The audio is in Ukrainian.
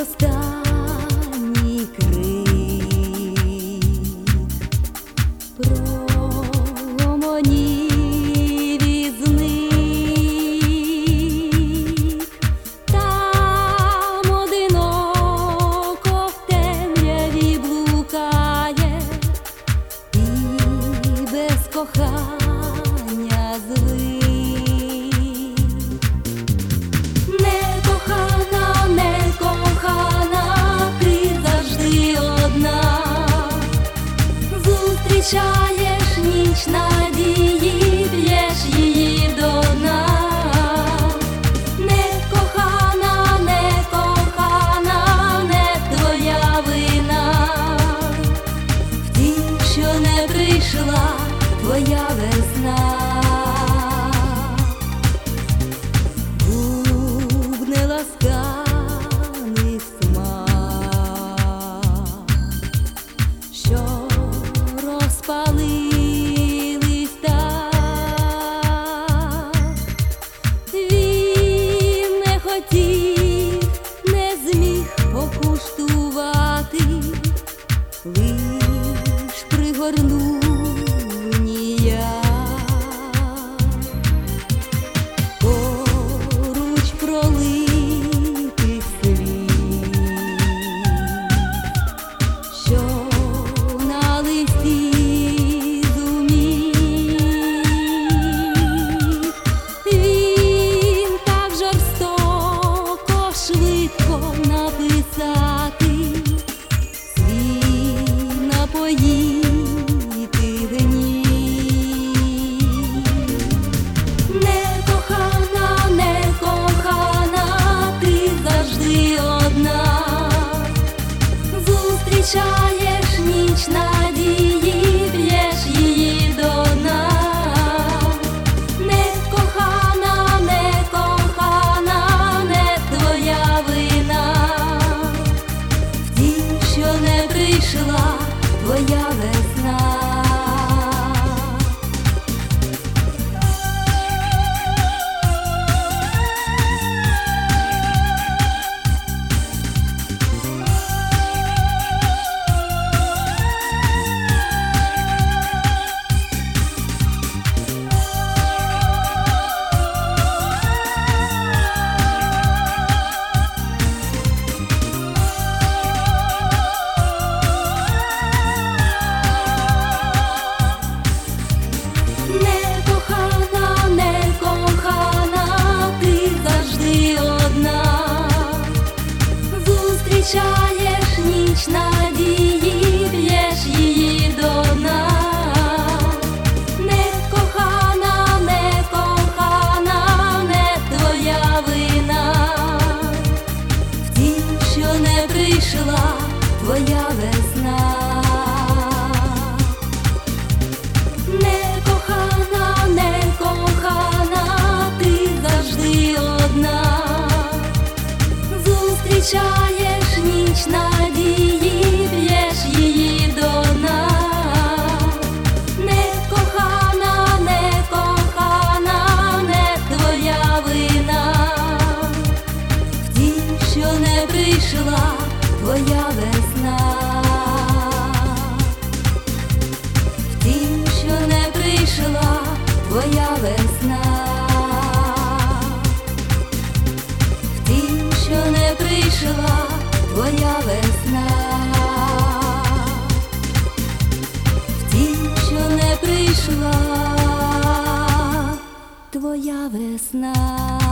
your star. втрачаєш ніч на. falling sunshine. клич надії, б'єш її до дна. Не не твоя вина, втім, що не прийшла твоя весна. Зустрічаєш ніч на вийшла твоя весна, в що не прийшла твоя весна.